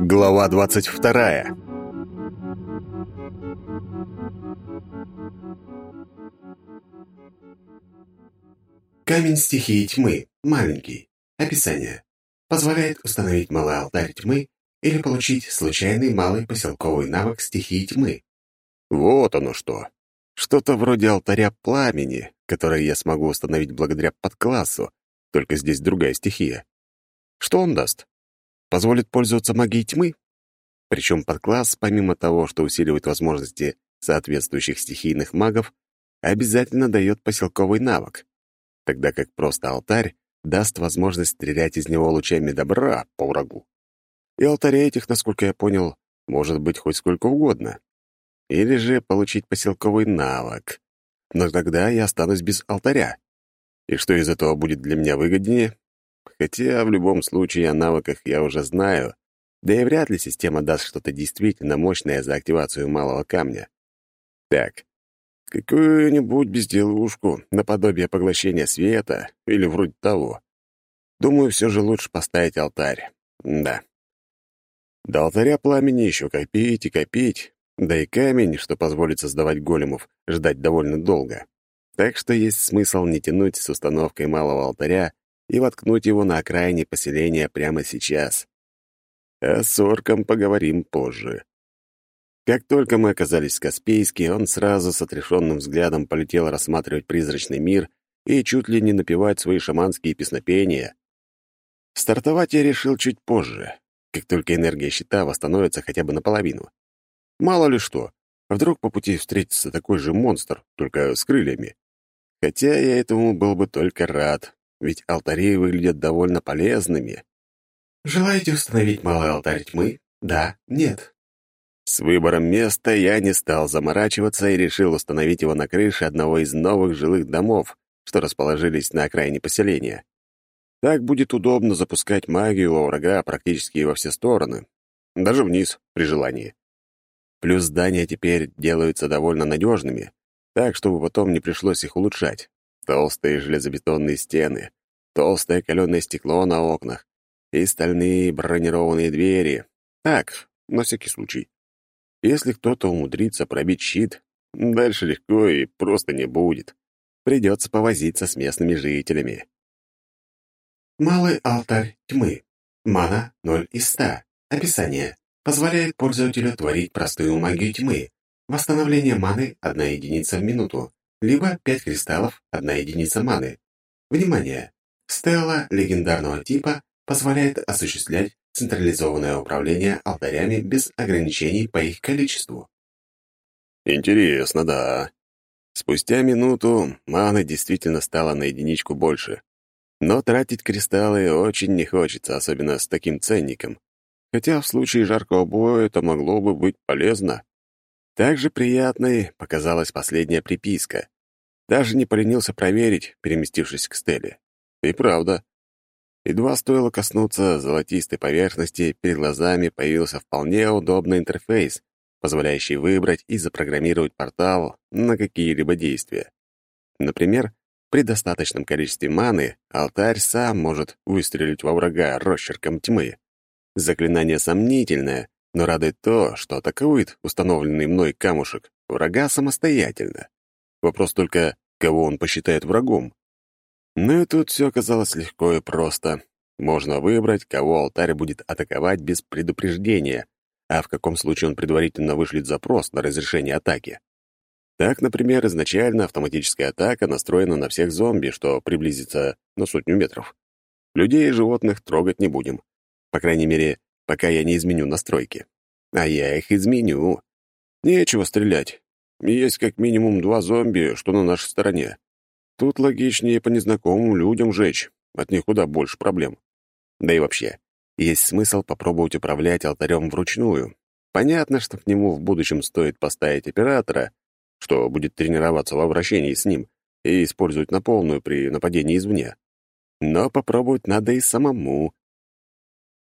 Глава двадцать вторая. Камень стихии тьмы, маленький. Описание. Позволяет установить малый алтарь тьмы или получить случайный малый поселковый навык стихии тьмы. Вот оно что. Что-то вроде алтаря пламени, которое я смогу установить благодаря подклассу, только здесь другая стихия. Что он даст? Позволит пользоваться магией тьмы? Причем подкласс, помимо того, что усиливает возможности соответствующих стихийных магов, обязательно дает поселковый навык, тогда как просто алтарь даст возможность стрелять из него лучами добра по врагу. И алтарей этих, насколько я понял, может быть хоть сколько угодно. Или же получить поселковый навык. Но тогда я останусь без алтаря. И что из этого будет для меня выгоднее? Хотя в любом случае о навыках я уже знаю, да и вряд ли система даст что-то действительно мощное за активацию малого камня. Так, какую-нибудь безделушку, наподобие поглощения света или вроде того. Думаю, все же лучше поставить алтарь. Да. До алтаря пламени еще копить и копить, да и камень, что позволит создавать големов, ждать довольно долго. Так что есть смысл не тянуть с установкой малого алтаря и воткнуть его на окраине поселения прямо сейчас. А с орком поговорим позже. Как только мы оказались в Каспийске, он сразу с отрешенным взглядом полетел рассматривать призрачный мир и чуть ли не напевать свои шаманские песнопения. Стартовать я решил чуть позже, как только энергия щита восстановится хотя бы наполовину. Мало ли что, вдруг по пути встретится такой же монстр, только с крыльями. Хотя я этому был бы только рад, ведь алтари выглядят довольно полезными. Желаете установить малый алтарь тьмы? Да, нет. С выбором места я не стал заморачиваться и решил установить его на крыше одного из новых жилых домов, что расположились на окраине поселения. Так будет удобно запускать магию во врага практически во все стороны, даже вниз, при желании. Плюс здания теперь делаются довольно надежными, так, чтобы потом не пришлось их улучшать. Толстые железобетонные стены, толстое каленое стекло на окнах и стальные бронированные двери. Так, на всякий случай. Если кто-то умудрится пробить щит, дальше легко и просто не будет. Придется повозиться с местными жителями. Малый алтарь тьмы. Мана 0 из 100. Описание. Позволяет пользователю творить простую магию тьмы. Восстановление маны – 1 единица в минуту либо 5 кристаллов, 1 единица маны. Внимание! Стелла легендарного типа позволяет осуществлять централизованное управление алтарями без ограничений по их количеству. Интересно, да. Спустя минуту маны действительно стало на единичку больше. Но тратить кристаллы очень не хочется, особенно с таким ценником. Хотя в случае жаркого боя это могло бы быть полезно. Также приятной показалась последняя приписка. Даже не поленился проверить, переместившись к стеле. И правда. Едва стоило коснуться золотистой поверхности, перед глазами появился вполне удобный интерфейс, позволяющий выбрать и запрограммировать портал на какие-либо действия. Например, при достаточном количестве маны алтарь сам может выстрелить во врага росчерком тьмы. Заклинание сомнительное, но радует то, что атакует установленный мной камушек врага самостоятельно. Вопрос только, кого он посчитает врагом. Ну и тут все оказалось легко и просто. Можно выбрать, кого алтарь будет атаковать без предупреждения, а в каком случае он предварительно вышлет запрос на разрешение атаки. Так, например, изначально автоматическая атака настроена на всех зомби, что приблизится на сотню метров. Людей и животных трогать не будем. По крайней мере, пока я не изменю настройки. А я их изменю. Нечего стрелять. Есть как минимум два зомби, что на нашей стороне. Тут логичнее по незнакомым людям жечь. От них куда больше проблем. Да и вообще, есть смысл попробовать управлять алтарем вручную. Понятно, что к нему в будущем стоит поставить оператора, что будет тренироваться в обращении с ним и использовать на полную при нападении извне. Но попробовать надо и самому.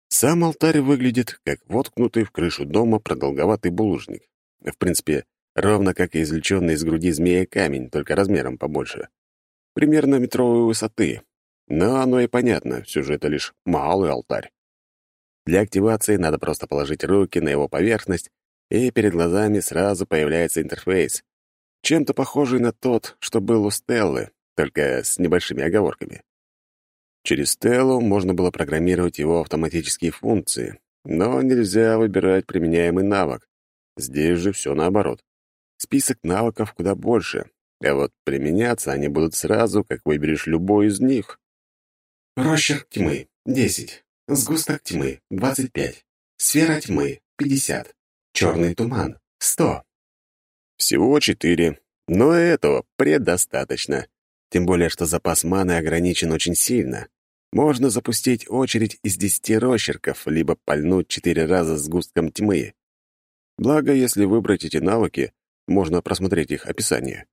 Сам алтарь выглядит как воткнутый в крышу дома продолговатый булыжник. В принципе, ровно как и извлеченный из груди змея камень, только размером побольше. Примерно метровой высоты. Но оно и понятно, все же это лишь малый алтарь. Для активации надо просто положить руки на его поверхность, и перед глазами сразу появляется интерфейс, чем-то похожий на тот, что был у Стеллы, только с небольшими оговорками. Через Стеллу можно было программировать его автоматические функции, но нельзя выбирать применяемый навык. Здесь же все наоборот. Список навыков куда больше, а вот применяться они будут сразу, как выберешь любой из них. Рощерк тьмы — 10. Сгусток тьмы — 25. Сфера тьмы — 50. Черный туман — 100. Всего четыре, но этого предостаточно. Тем более, что запас маны ограничен очень сильно. Можно запустить очередь из десяти рощерков, либо пальнуть четыре раза с густком тьмы. Благо, если выбрать эти навыки, можно просмотреть их описание.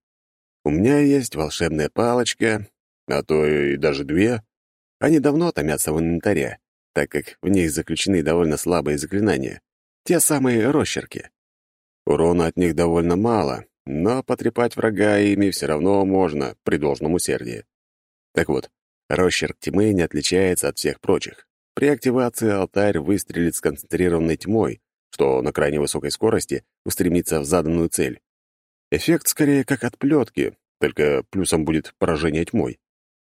У меня есть волшебная палочка, а то и даже две. Они давно томятся в инвентаре, так как в них заключены довольно слабые заклинания. Те самые рощерки. Урона от них довольно мало, но потрепать врага ими все равно можно при должном усердии. Так вот, рощерк тьмы не отличается от всех прочих. При активации алтарь выстрелит с концентрированной тьмой, что на крайне высокой скорости устремится в заданную цель. Эффект скорее как от плетки, только плюсом будет поражение тьмой.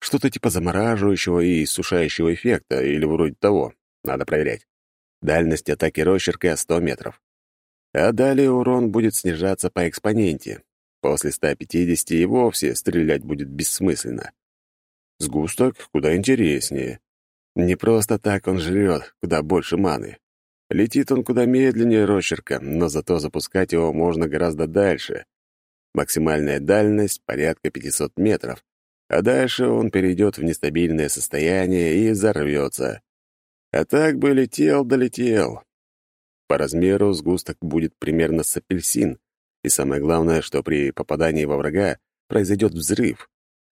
Что-то типа замораживающего и иссушающего эффекта, или вроде того. Надо проверять. Дальность атаки рощерка 100 метров. А далее урон будет снижаться по экспоненте. После 150 и вовсе стрелять будет бессмысленно. Сгусток куда интереснее. Не просто так он жрет куда больше маны. Летит он куда медленнее рощерка, но зато запускать его можно гораздо дальше. Максимальная дальность — порядка 500 метров, а дальше он перейдет в нестабильное состояние и взорвется. А так бы летел, долетел. По размеру сгусток будет примерно с апельсин, и самое главное, что при попадании во врага произойдет взрыв,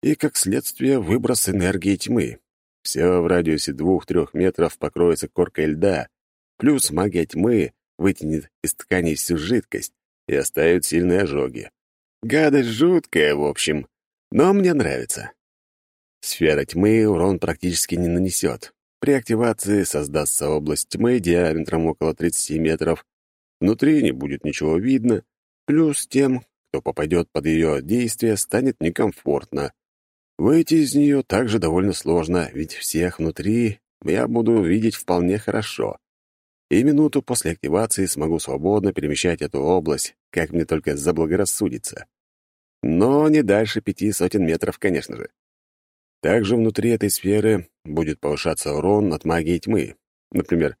и, как следствие, выброс энергии тьмы. Все в радиусе двух-трех метров покроется коркой льда, плюс магия тьмы вытянет из тканей всю жидкость и оставит сильные ожоги. Гадость жуткая, в общем, но мне нравится. Сфера тьмы урон практически не нанесет. При активации создастся область тьмы диаметром около 30 метров. Внутри не будет ничего видно, плюс тем, кто попадет под ее действие, станет некомфортно. Выйти из нее также довольно сложно, ведь всех внутри я буду видеть вполне хорошо. И минуту после активации смогу свободно перемещать эту область, как мне только заблагорассудится. Но не дальше пяти сотен метров, конечно же. Также внутри этой сферы будет повышаться урон от магии тьмы. Например,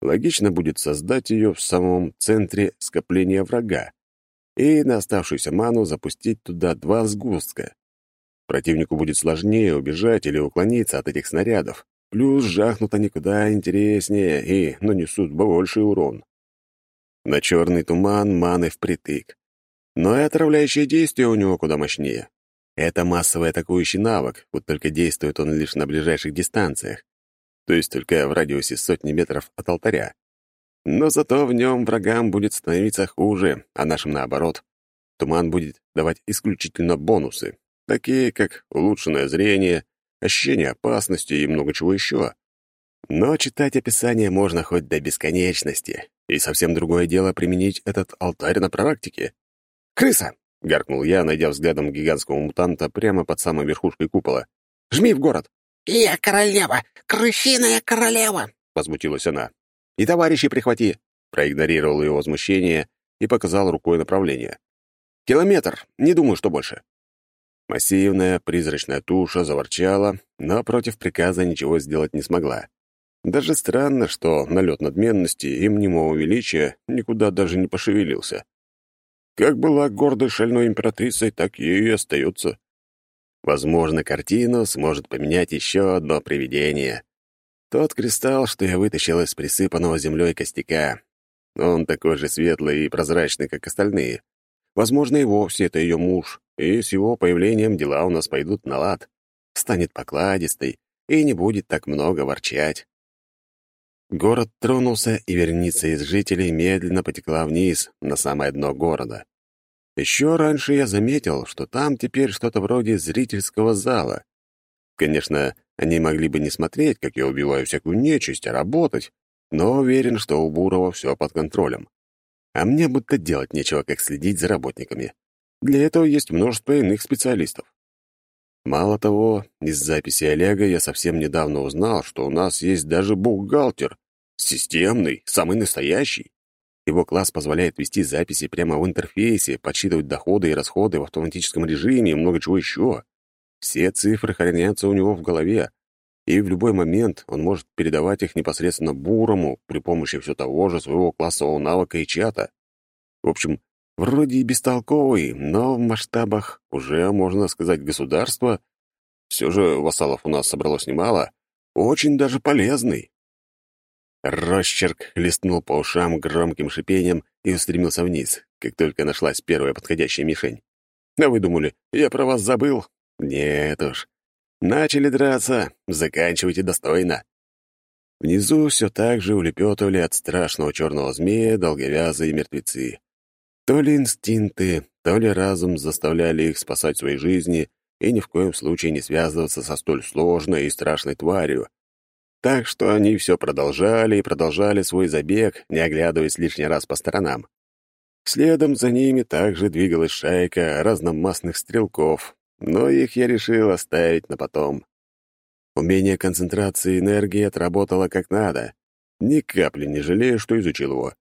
логично будет создать ее в самом центре скопления врага и на оставшуюся ману запустить туда два сгустка. Противнику будет сложнее убежать или уклониться от этих снарядов, плюс жахнут они куда интереснее и нанесут больший урон. На черный туман маны впритык. Но и отравляющее действие у него куда мощнее. Это массовый атакующий навык, вот только действует он лишь на ближайших дистанциях, то есть только в радиусе сотни метров от алтаря. Но зато в нем врагам будет становиться хуже, а нашим наоборот. Туман будет давать исключительно бонусы, такие как улучшенное зрение, ощущение опасности и много чего еще. Но читать описание можно хоть до бесконечности, и совсем другое дело применить этот алтарь на практике. «Крыса!» — гаркнул я, найдя взглядом гигантского мутанта прямо под самой верхушкой купола. «Жми в город!» «Я королева! Крысиная королева!» — возмутилась она. «И товарищи прихвати!» — проигнорировал ее возмущение и показал рукой направление. «Километр! Не думаю, что больше!» Массивная призрачная туша заворчала, но против приказа ничего сделать не смогла. Даже странно, что налет надменности и мнимого величия никуда даже не пошевелился. Как была гордой шальной императрицей, так ею и остается. Возможно, картину сможет поменять еще одно привидение. Тот кристалл, что я вытащил из присыпанного землей костяка. Он такой же светлый и прозрачный, как остальные. Возможно, и вовсе это ее муж, и с его появлением дела у нас пойдут на лад. Станет покладистой и не будет так много ворчать. Город тронулся, и верница из жителей медленно потекла вниз, на самое дно города. Еще раньше я заметил, что там теперь что-то вроде зрительского зала. Конечно, они могли бы не смотреть, как я убиваю всякую нечисть, а работать. но уверен, что у Бурова все под контролем. А мне будто делать нечего, как следить за работниками. Для этого есть множество иных специалистов. Мало того, из записи Олега я совсем недавно узнал, что у нас есть даже бухгалтер. Системный, самый настоящий. Его класс позволяет вести записи прямо в интерфейсе, подсчитывать доходы и расходы в автоматическом режиме и много чего еще. Все цифры хранятся у него в голове, и в любой момент он может передавать их непосредственно Бурому при помощи все того же своего классового навыка и чата. В общем, вроде и бестолковый, но в масштабах уже, можно сказать, государства, все же вассалов у нас собралось немало, очень даже полезный. Росчерк листнул по ушам громким шипением и устремился вниз, как только нашлась первая подходящая мишень. А вы думали, я про вас забыл? Нет уж. Начали драться, заканчивайте достойно. Внизу все так же улепетывали от страшного черного змея долговязые мертвецы. То ли инстинкты, то ли разум заставляли их спасать свои жизни и ни в коем случае не связываться со столь сложной и страшной тварью. Так что они все продолжали и продолжали свой забег, не оглядываясь лишний раз по сторонам. Следом за ними также двигалась шайка разномастных стрелков, но их я решил оставить на потом. Умение концентрации энергии отработало как надо. Ни капли не жалею, что изучил его.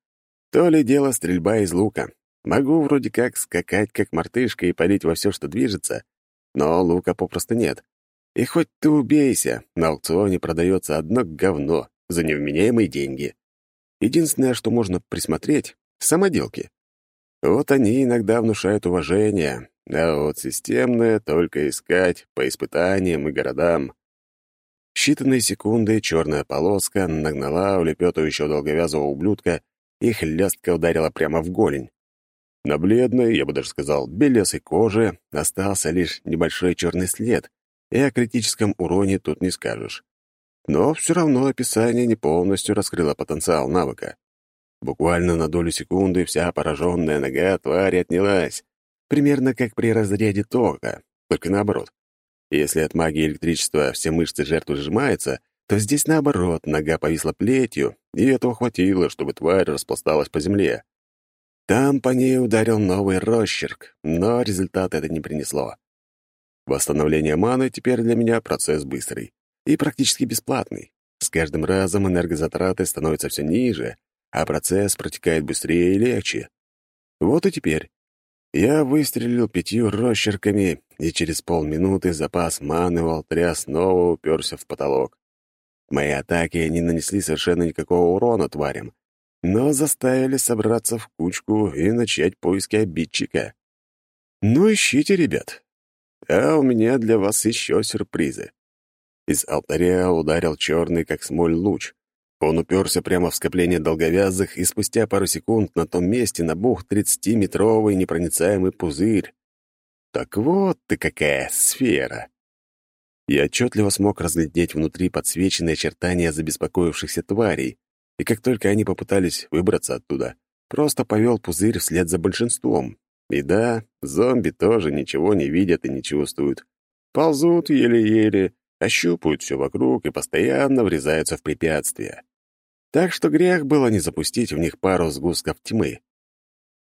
То ли дело стрельба из лука. Могу вроде как скакать, как мартышка, и палить во все, что движется, но лука попросту нет. И хоть ты убейся, на аукционе продается одно говно за невменяемые деньги. Единственное, что можно присмотреть — самоделки. Вот они иногда внушают уважение, а вот системное только искать по испытаниям и городам. считанные секунды черная полоска нагнала улепетывающего долговязого ублюдка и хлестко ударила прямо в голень. На бледной, я бы даже сказал, белесой коже остался лишь небольшой черный след, и о критическом уроне тут не скажешь. Но все равно описание не полностью раскрыло потенциал навыка. Буквально на долю секунды вся пораженная нога твари отнялась, Примерно как при разряде тока, только наоборот. Если от магии электричества все мышцы жертвы сжимаются, то здесь наоборот, нога повисла плетью, и этого хватило, чтобы тварь распласталась по земле. Там по ней ударил новый росчерк, но результат это не принесло. Восстановление маны теперь для меня процесс быстрый и практически бесплатный. С каждым разом энергозатраты становятся все ниже, а процесс протекает быстрее и легче. Вот и теперь я выстрелил пятью росчерками, и через полминуты запас маны у алтаря снова уперся в потолок. Мои атаки не нанесли совершенно никакого урона тварям, но заставили собраться в кучку и начать поиски обидчика. Ну, ищите, ребят. А у меня для вас еще сюрпризы. Из алтаря ударил черный, как смоль, луч. Он уперся прямо в скопление долговязых, и спустя пару секунд на том месте набух тридцатиметровый непроницаемый пузырь. Так вот ты какая сфера! Я отчетливо смог разглядеть внутри подсвеченные очертания забеспокоившихся тварей, и как только они попытались выбраться оттуда, просто повел пузырь вслед за большинством. И да, зомби тоже ничего не видят и не чувствуют. Ползут еле-еле, ощупывают все вокруг и постоянно врезаются в препятствия. Так что грех было не запустить в них пару сгустков тьмы.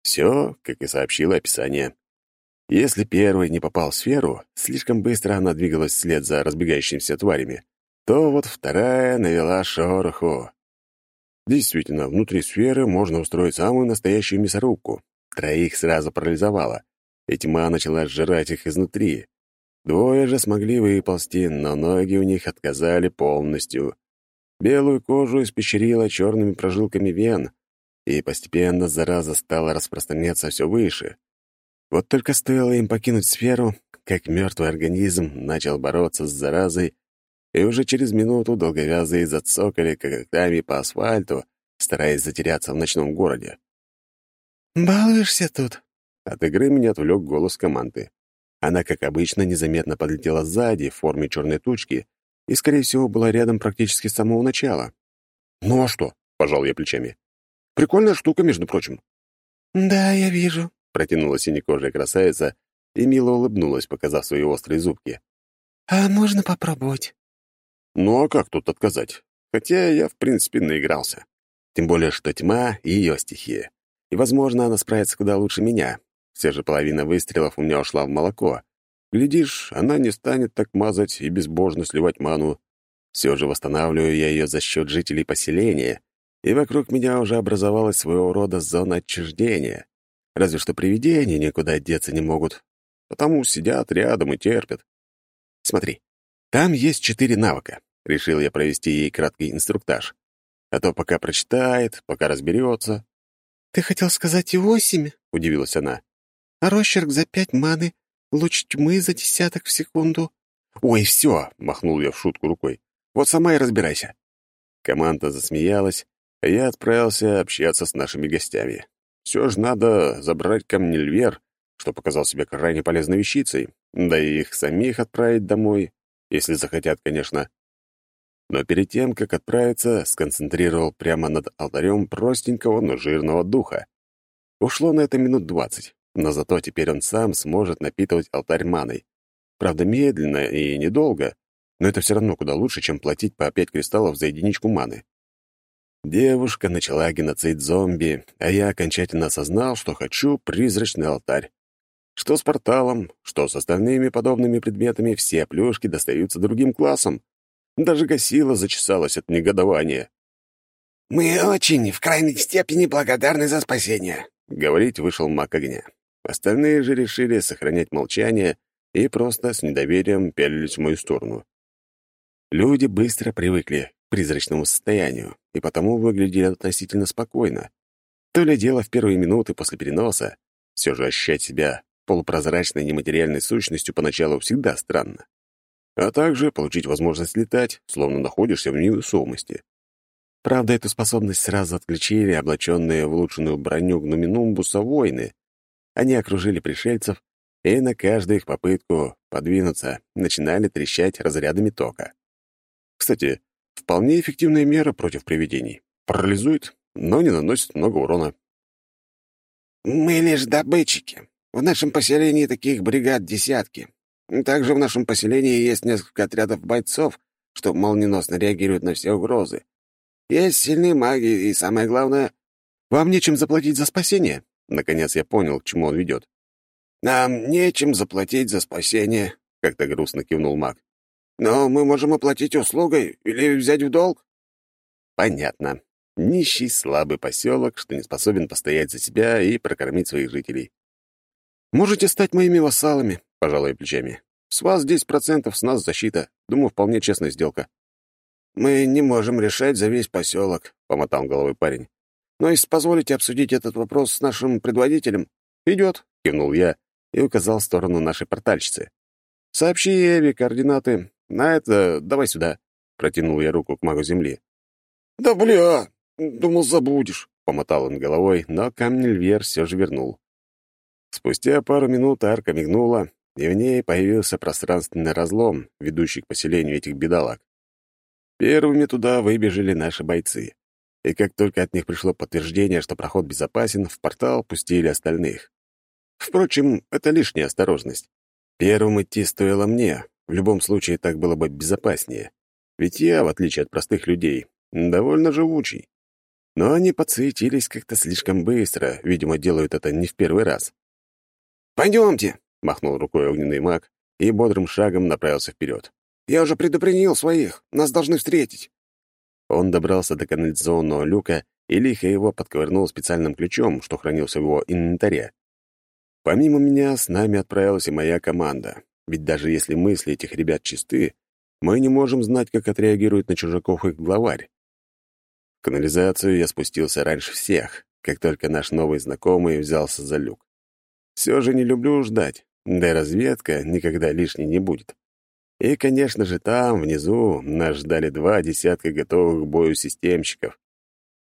Все, как и сообщило описание. Если первый не попал в сферу, слишком быстро она двигалась вслед за разбегающимися тварями, то вот вторая навела шороху. Действительно, внутри сферы можно устроить самую настоящую мясорубку. Троих сразу парализовало, и тьма начала сжирать их изнутри. Двое же смогли выползти, но ноги у них отказали полностью. Белую кожу испещрила черными прожилками вен, и постепенно зараза стала распространяться все выше. Вот только стоило им покинуть сферу, как мертвый организм начал бороться с заразой, и уже через минуту долговязые зацокали когтями по асфальту, стараясь затеряться в ночном городе. «Балуешься тут?» От игры меня отвлек голос команды. Она, как обычно, незаметно подлетела сзади в форме черной тучки и, скорее всего, была рядом практически с самого начала. «Ну а что?» — пожал я плечами. «Прикольная штука, между прочим». «Да, я вижу», — протянула синекожая красавица и мило улыбнулась, показав свои острые зубки. «А можно попробовать?» «Ну а как тут отказать? Хотя я, в принципе, наигрался. Тем более, что тьма — ее стихия. И, возможно, она справится куда лучше меня. Все же половина выстрелов у меня ушла в молоко. Глядишь, она не станет так мазать и безбожно сливать ману. Все же восстанавливаю я ее за счет жителей поселения, и вокруг меня уже образовалась своего рода зона отчуждения. Разве что привидения никуда деться не могут, потому сидят рядом и терпят. Смотри, там есть четыре навыка. Решил я провести ей краткий инструктаж. А то пока прочитает, пока разберется. «Ты хотел сказать и восемь?» — удивилась она. «А росчерк за пять маны, луч тьмы за десяток в секунду». «Ой, все!» — махнул я в шутку рукой. «Вот сама и разбирайся». Команда засмеялась, а я отправился общаться с нашими гостями. Все же надо забрать камнельвер, что показал себя крайне полезной вещицей, да и их самих отправить домой, если захотят, конечно. Но перед тем, как отправиться, сконцентрировал прямо над алтарем простенького, но жирного духа. Ушло на это минут двадцать, но зато теперь он сам сможет напитывать алтарь маной. Правда, медленно и недолго, но это все равно куда лучше, чем платить по пять кристаллов за единичку маны. Девушка начала геноцид зомби, а я окончательно осознал, что хочу призрачный алтарь. Что с порталом, что с остальными подобными предметами, все плюшки достаются другим классам. Даже Гасила зачесалась от негодования. «Мы очень, в крайней степени благодарны за спасение», — говорить вышел маг огня. Остальные же решили сохранять молчание и просто с недоверием пялились в мою сторону. Люди быстро привыкли к призрачному состоянию и потому выглядели относительно спокойно. То ли дело в первые минуты после переноса, все же ощущать себя полупрозрачной нематериальной сущностью поначалу всегда странно. А также получить возможность летать, словно находишься в невесомости. Правда, эту способность сразу отключили облаченные в улучшенную броню гноминумбуса воины. Они окружили пришельцев, и на каждую их попытку подвинуться начинали трещать разрядами тока. Кстати, вполне эффективная мера против привидений. Парализует, но не наносит много урона. «Мы лишь добытчики. В нашем поселении таких бригад десятки. Также в нашем поселении есть несколько отрядов бойцов, что молниеносно реагируют на все угрозы. Есть сильные маги, и самое главное... Вам нечем заплатить за спасение? Наконец я понял, к чему он ведет. Нам нечем заплатить за спасение, как-то грустно кивнул маг. Но мы можем оплатить услугой или взять в долг. Понятно. Нищий, слабый поселок, что не способен постоять за себя и прокормить своих жителей. Можете стать моими вассалами, пожалуй, плечами. С вас 10%, с нас защита. Думаю, вполне честная сделка. Мы не можем решать за весь поселок, помотал головой парень. Но если позволите обсудить этот вопрос с нашим предводителем, идет, кивнул я и указал в сторону нашей портальщицы. Сообщи Эви координаты, «На это давай сюда», — протянул я руку к магу земли. «Да бля, думал, забудешь», — помотал он головой, но камень Львер все же вернул. Спустя пару минут арка мигнула, и в ней появился пространственный разлом, ведущий к поселению этих бедолаг. Первыми туда выбежали наши бойцы. И как только от них пришло подтверждение, что проход безопасен, в портал пустили остальных. Впрочем, это лишняя осторожность. Первым идти стоило мне, в любом случае так было бы безопаснее. Ведь я, в отличие от простых людей, довольно живучий. Но они подсуетились как-то слишком быстро, видимо, делают это не в первый раз. «Пойдемте!» — махнул рукой огненный маг и бодрым шагом направился вперед. «Я уже предупредил своих, нас должны встретить». Он добрался до канализационного люка и лихо его подковырнул специальным ключом, что хранился в его инвентаре. Помимо меня, с нами отправилась и моя команда. Ведь даже если мысли этих ребят чисты, мы не можем знать, как отреагирует на чужаков их главарь. В канализацию я спустился раньше всех, как только наш новый знакомый взялся за люк. Все же не люблю ждать, да и разведка никогда лишней не будет. И, конечно же, там, внизу, нас ждали два десятка готовых к бою системщиков.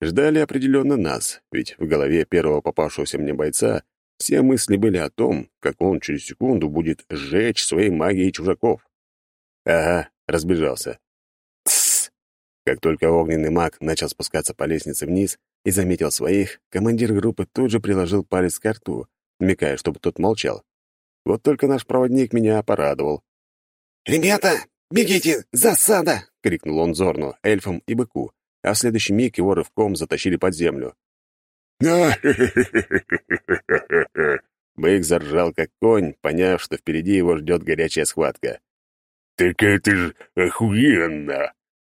Ждали определенно нас, ведь в голове первого попавшегося мне бойца все мысли были о том, как он через секунду будет сжечь своей магией чужаков. Ага, разбежался. Тссс. Как только огненный маг начал спускаться по лестнице вниз и заметил своих, командир группы тут же приложил палец к рту, намекая, чтобы тот молчал. Вот только наш проводник меня порадовал. «Ребята, «Бегите! Засада!» — крикнул он Зорну, эльфам и быку, а в следующий миг его рывком затащили под землю. Бык заржал, как конь, поняв, что впереди его ждет горячая схватка. «Так это ж охуенно!»